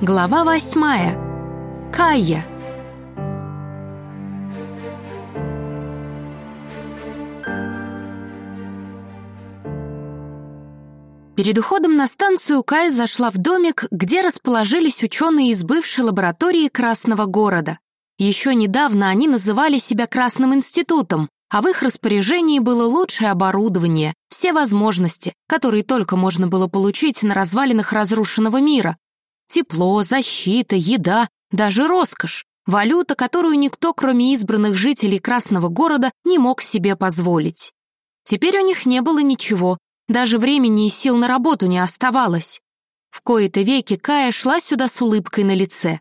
Глава восьмая. Кайя. Перед уходом на станцию Кай зашла в домик, где расположились ученые из бывшей лаборатории Красного города. Еще недавно они называли себя Красным институтом, а в их распоряжении было лучшее оборудование, все возможности, которые только можно было получить на развалинах разрушенного мира. Тепло, защита, еда, даже роскошь. Валюта, которую никто, кроме избранных жителей Красного города, не мог себе позволить. Теперь у них не было ничего, даже времени и сил на работу не оставалось. В кои-то веки Кая шла сюда с улыбкой на лице.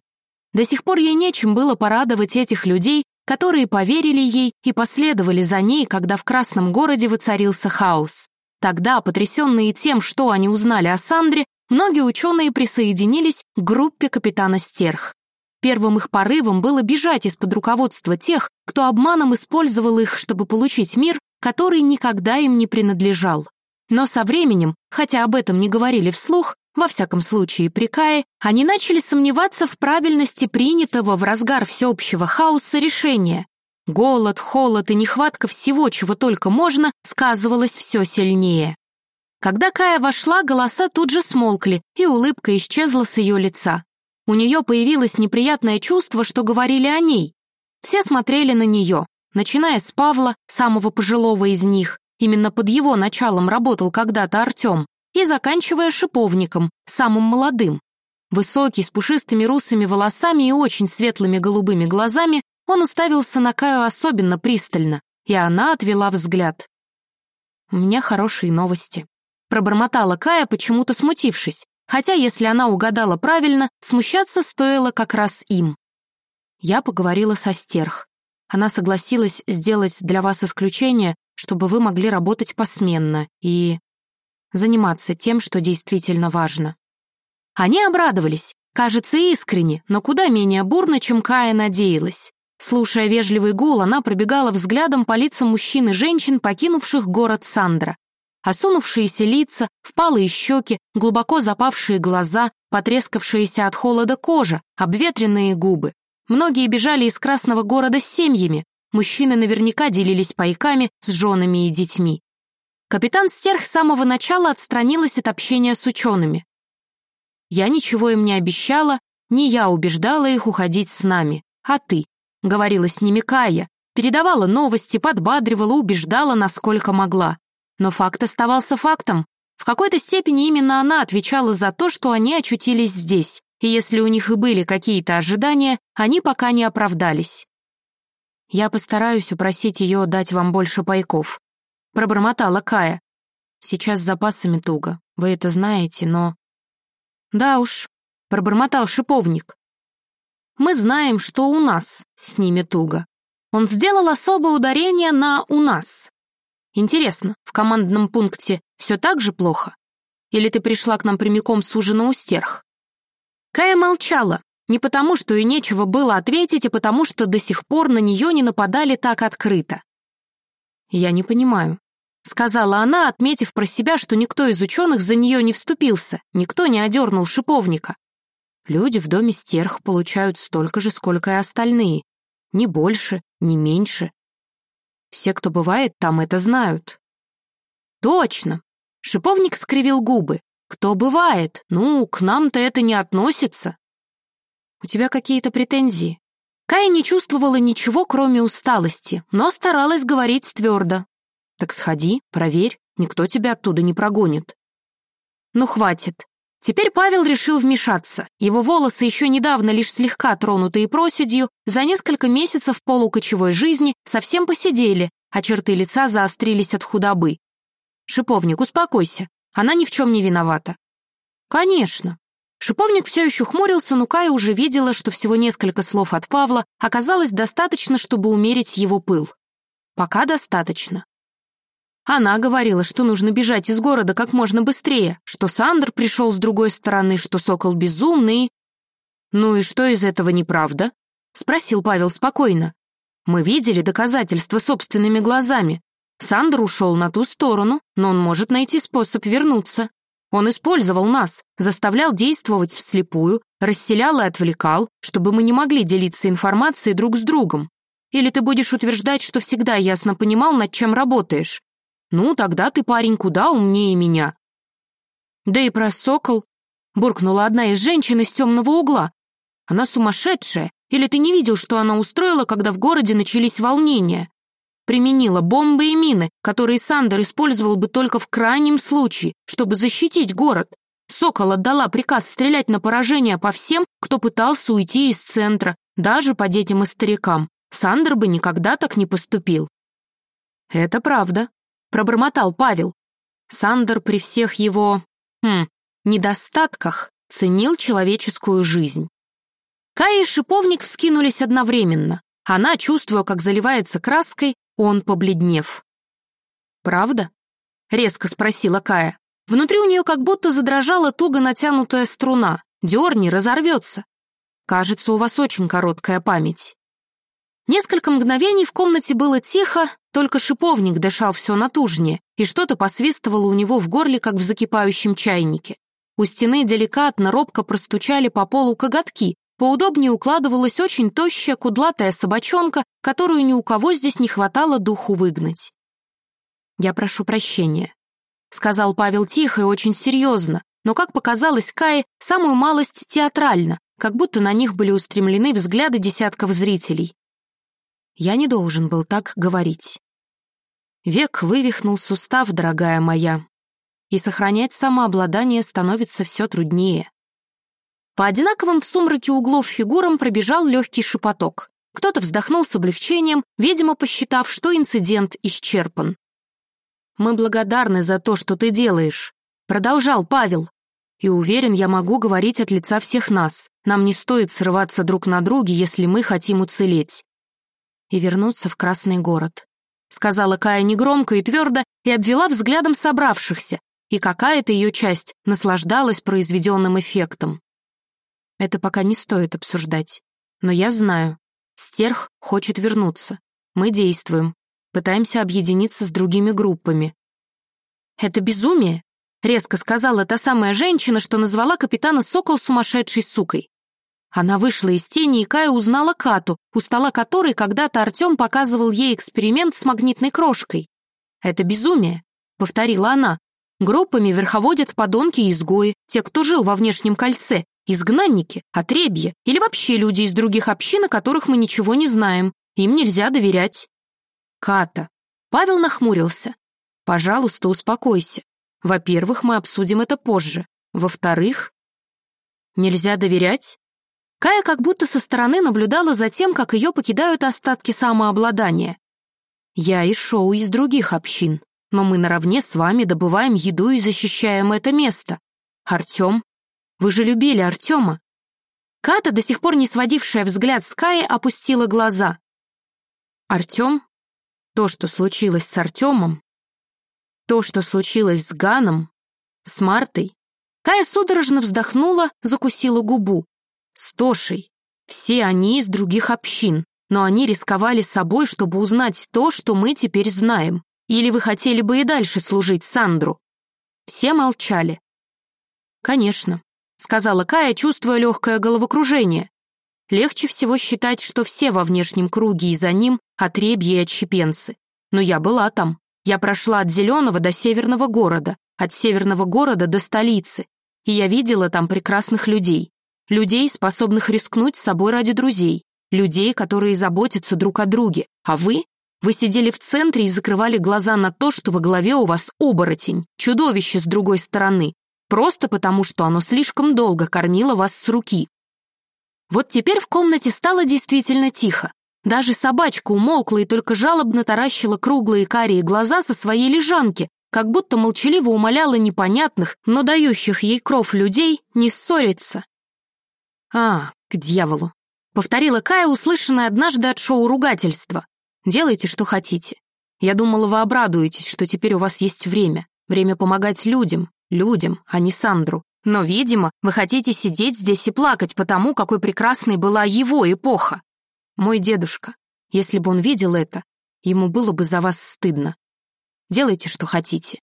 До сих пор ей нечем было порадовать этих людей, которые поверили ей и последовали за ней, когда в Красном городе воцарился хаос. Тогда, потрясенные тем, что они узнали о Сандре, многие ученые присоединились к группе капитана Стерх. Первым их порывом было бежать из-под руководства тех, кто обманом использовал их, чтобы получить мир, который никогда им не принадлежал. Но со временем, хотя об этом не говорили вслух, во всяком случае при Кае, они начали сомневаться в правильности принятого в разгар всеобщего хаоса решения. Голод, холод и нехватка всего, чего только можно, сказывалось все сильнее. Когда Кая вошла, голоса тут же смолкли, и улыбка исчезла с ее лица. У нее появилось неприятное чувство, что говорили о ней. Все смотрели на нее, начиная с Павла, самого пожилого из них, Именно под его началом работал когда-то Артем, и заканчивая шиповником, самым молодым. Высокий, с пушистыми русыми волосами и очень светлыми голубыми глазами, он уставился на Каю особенно пристально, и она отвела взгляд. «У меня хорошие новости», — пробормотала Кая, почему-то смутившись, хотя, если она угадала правильно, смущаться стоило как раз им. Я поговорила со Стерх. Она согласилась сделать для вас исключение, чтобы вы могли работать посменно и заниматься тем, что действительно важно. Они обрадовались, кажется, искренне, но куда менее бурно, чем Кая надеялась. Слушая вежливый гул, она пробегала взглядом по лицам мужчин и женщин, покинувших город Сандра. Осунувшиеся лица, впалые щеки, глубоко запавшие глаза, потрескавшиеся от холода кожа, обветренные губы. Многие бежали из Красного города с семьями, Мужчины наверняка делились пайками с женами и детьми. Капитан Стерх с самого начала отстранилась от общения с учеными. Я ничего им не обещала, не я убеждала их уходить с нами, а ты, говорила с ними Кая, передавала новости, подбадривала, убеждала, насколько могла. Но факт оставался фактом. В какой-то степени именно она отвечала за то, что они очутились здесь, и если у них и были какие-то ожидания, они пока не оправдались. Я постараюсь упросить ее дать вам больше пайков», — пробормотала Кая. «Сейчас с запасами туго, вы это знаете, но...» «Да уж», — пробормотал шиповник. «Мы знаем, что у нас с ними туго. Он сделал особое ударение на «у нас». Интересно, в командном пункте все так же плохо? Или ты пришла к нам прямиком с ужина у стерх?» Кая молчала, не потому, что и нечего было ответить, а потому, что до сих пор на нее не нападали так открыто. «Я не понимаю», — сказала она, отметив про себя, что никто из ученых за нее не вступился, никто не одернул шиповника. Люди в доме стерх получают столько же, сколько и остальные. Ни больше, ни меньше. Все, кто бывает там, это знают. Точно. Шиповник скривил губы. Кто бывает? Ну, к нам-то это не относится. У тебя какие-то претензии?» Кая не чувствовала ничего, кроме усталости, но старалась говорить твердо. «Так сходи, проверь, никто тебя оттуда не прогонит». «Ну, хватит». Теперь Павел решил вмешаться. Его волосы, еще недавно лишь слегка тронутые проседью, за несколько месяцев полукочевой жизни совсем посидели, а черты лица заострились от худобы. «Шиповник, успокойся, она ни в чем не виновата». «Конечно», Шиповник все еще хмурился, но Кая уже видела, что всего несколько слов от Павла оказалось достаточно, чтобы умерить его пыл. Пока достаточно. Она говорила, что нужно бежать из города как можно быстрее, что Сандр пришел с другой стороны, что Сокол безумный. «Ну и что из этого неправда?» — спросил Павел спокойно. «Мы видели доказательства собственными глазами. Сандр ушел на ту сторону, но он может найти способ вернуться. Он использовал нас, заставлял действовать вслепую, расселял и отвлекал, чтобы мы не могли делиться информацией друг с другом. Или ты будешь утверждать, что всегда ясно понимал, над чем работаешь? Ну, тогда ты, парень, куда умнее меня. Да и про сокол, буркнула одна из женщин из темного угла. Она сумасшедшая, или ты не видел, что она устроила, когда в городе начались волнения? Применила бомбы и мины, которые Сандер использовал бы только в крайнем случае, чтобы защитить город. Сокол отдала приказ стрелять на поражение по всем, кто пытался уйти из центра, даже по детям и старикам. Сандер бы никогда так не поступил. «Это правда», — пробормотал Павел. Сандер при всех его... Хм, недостатках ценил человеческую жизнь. Кая и Шиповник вскинулись одновременно. Она, чувствуя, как заливается краской, он побледнев. «Правда?» — резко спросила Кая. Внутри у нее как будто задрожала туго натянутая струна. Дерни, разорвется. Кажется, у вас очень короткая память. Несколько мгновений в комнате было тихо, только шиповник дышал все натужнее, и что-то посвистывало у него в горле, как в закипающем чайнике. У стены деликатно, робко простучали по полу коготки, поудобнее укладывалась очень тощая, кудлатая собачонка, которую ни у кого здесь не хватало духу выгнать. «Я прошу прощения», — сказал Павел тихо и очень серьезно, но, как показалось Кае, самую малость театрально, как будто на них были устремлены взгляды десятков зрителей. Я не должен был так говорить. Век вывихнул сустав, дорогая моя, и сохранять самообладание становится все труднее. По одинаковым в сумраке углов фигурам пробежал легкий шепоток. Кто-то вздохнул с облегчением, видимо, посчитав, что инцидент исчерпан. «Мы благодарны за то, что ты делаешь», — продолжал Павел. «И уверен, я могу говорить от лица всех нас. Нам не стоит срываться друг на друге, если мы хотим уцелеть и вернуться в Красный город», — сказала Кая негромко и твердо и обвела взглядом собравшихся, и какая-то ее часть наслаждалась произведенным эффектом. Это пока не стоит обсуждать. Но я знаю, стерх хочет вернуться. Мы действуем, пытаемся объединиться с другими группами. «Это безумие», — резко сказала та самая женщина, что назвала капитана Сокол сумасшедшей сукой. Она вышла из тени, и Кая узнала Кату, у стола которой когда-то Артем показывал ей эксперимент с магнитной крошкой. «Это безумие», — повторила она. «Группами верховодят подонки и изгои, те, кто жил во внешнем кольце, изгнанники, отребья или вообще люди из других общин, о которых мы ничего не знаем. Им нельзя доверять». «Ката». Павел нахмурился. «Пожалуйста, успокойся. Во-первых, мы обсудим это позже. Во-вторых...» «Нельзя доверять?» Кая как будто со стороны наблюдала за тем, как ее покидают остатки самообладания. «Я и Шоу из других общин, но мы наравне с вами добываем еду и защищаем это место. Артем, вы же любили Артема». Ката, до сих пор не сводившая взгляд с Каи, опустила глаза. «Артем? То, что случилось с Артемом? То, что случилось с Ганом? С Мартой?» Кая судорожно вздохнула, закусила губу. С Тошей. Все они из других общин, но они рисковали собой, чтобы узнать то, что мы теперь знаем. Или вы хотели бы и дальше служить Сандру?» Все молчали. «Конечно», — сказала Кая, чувствуя легкое головокружение. «Легче всего считать, что все во внешнем круге и за ним — отребьи и отщепенцы. Но я была там. Я прошла от Зеленого до Северного города, от Северного города до столицы, и я видела там прекрасных людей. Людей, способных рискнуть собой ради друзей. Людей, которые заботятся друг о друге. А вы? Вы сидели в центре и закрывали глаза на то, что во главе у вас оборотень, чудовище с другой стороны, просто потому, что оно слишком долго кормило вас с руки. Вот теперь в комнате стало действительно тихо. Даже собачка умолкла и только жалобно таращила круглые карие глаза со своей лежанки, как будто молчаливо умоляла непонятных, но дающих ей кров людей не ссориться. «А, к дьяволу!» — повторила Кая, услышанное однажды от шоу ругательства. «Делайте, что хотите. Я думала, вы обрадуетесь, что теперь у вас есть время. Время помогать людям, людям, а не Сандру. Но, видимо, вы хотите сидеть здесь и плакать потому, какой прекрасной была его эпоха. Мой дедушка, если бы он видел это, ему было бы за вас стыдно. Делайте, что хотите.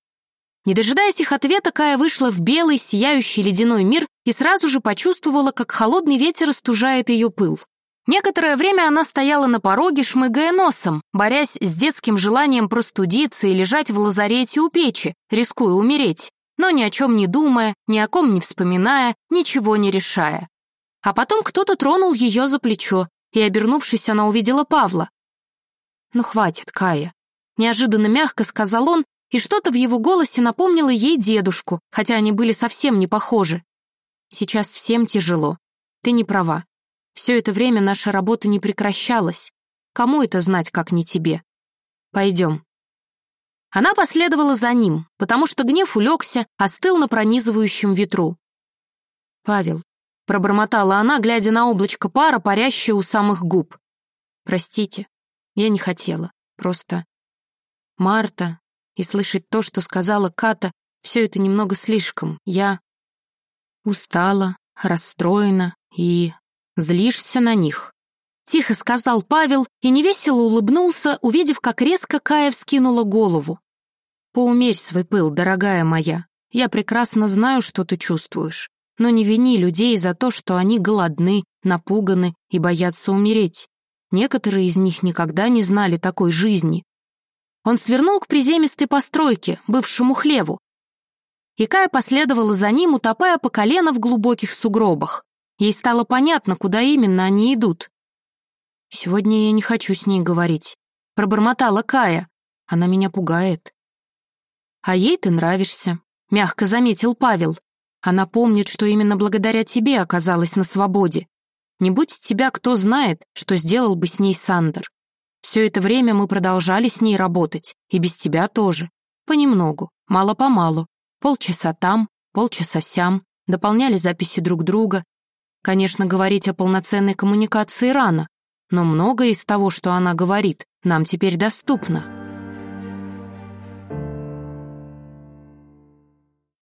Не дожидаясь их ответа, Кая вышла в белый, сияющий ледяной мир и сразу же почувствовала, как холодный ветер остужает ее пыл. Некоторое время она стояла на пороге, шмыгая носом, борясь с детским желанием простудиться и лежать в лазарете у печи, рискуя умереть, но ни о чем не думая, ни о ком не вспоминая, ничего не решая. А потом кто-то тронул ее за плечо, и, обернувшись, она увидела Павла. «Ну, хватит, Кая», — неожиданно мягко сказал он, и что-то в его голосе напомнило ей дедушку, хотя они были совсем не похожи. «Сейчас всем тяжело. Ты не права. Все это время наша работа не прекращалась. Кому это знать, как не тебе? Пойдем». Она последовала за ним, потому что гнев улегся, остыл на пронизывающем ветру. «Павел», — пробормотала она, глядя на облачко пара, парящее у самых губ. «Простите, я не хотела. Просто Марта и слышать то, что сказала Ката, все это немного слишком. Я устала, расстроена и злишься на них. Тихо сказал Павел и невесело улыбнулся, увидев, как резко Кая вскинула голову. «Поумерь свой пыл, дорогая моя. Я прекрасно знаю, что ты чувствуешь. Но не вини людей за то, что они голодны, напуганы и боятся умереть. Некоторые из них никогда не знали такой жизни. Он свернул к приземистой постройке, бывшему хлеву. Кая последовала за ним, утопая по колено в глубоких сугробах. Ей стало понятно, куда именно они идут. «Сегодня я не хочу с ней говорить», — пробормотала Кая. «Она меня пугает». «А ей ты нравишься», — мягко заметил Павел. «Она помнит, что именно благодаря тебе оказалась на свободе. Не будь тебя, кто знает, что сделал бы с ней Сандер. Все это время мы продолжали с ней работать, и без тебя тоже. Понемногу, мало-помалу. Полчаса там, полчаса сям, дополняли записи друг друга. Конечно, говорить о полноценной коммуникации рано, но многое из того, что она говорит, нам теперь доступно.